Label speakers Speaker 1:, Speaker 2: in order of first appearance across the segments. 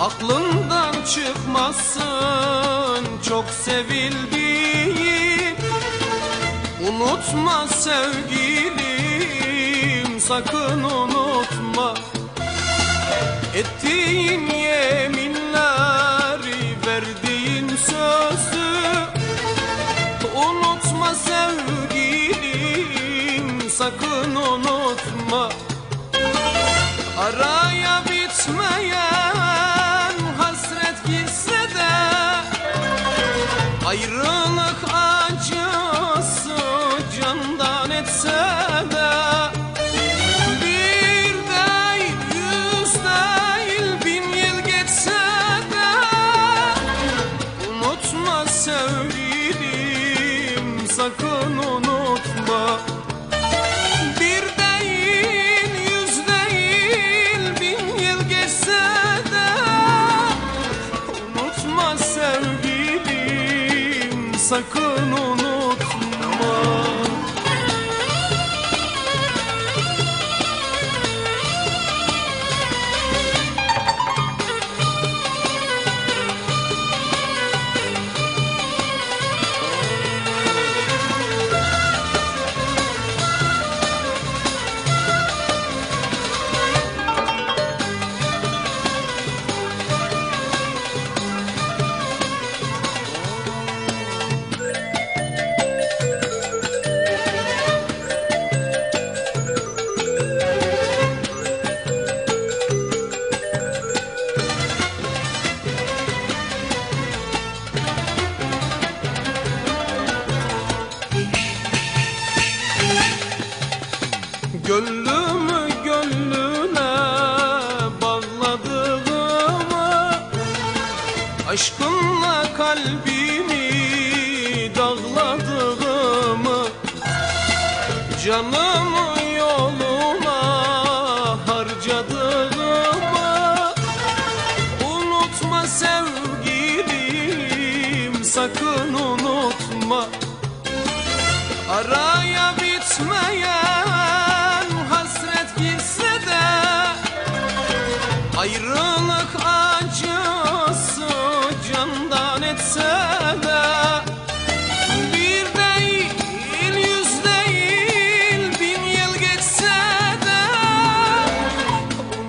Speaker 1: Aklından çıkmasın çok sevildiğin Unutma sevgilim sakın unutma. Ettiğin yeminleri verdiğin sözü. Unutma sevgilim sakın unutma. Araya bitmeye sakın unutma. Bir değil, yüz değil, bin yıl geçse de Unutma sevgilim, sakın unutma Gönlümü gönlüne bağladığımı Aşkınla kalbimi dağladığımı Canımı yoluna harcadığımı Unutma sevgilim sakın unutma. Ara Ayrılık acısı candan etse de Bir değil yüz değil bin yıl geçse de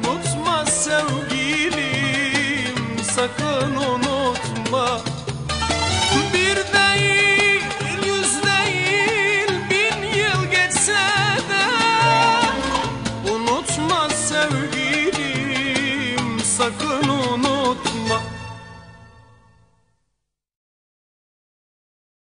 Speaker 1: Unutma sevgilim sakın unutma. sakın unutma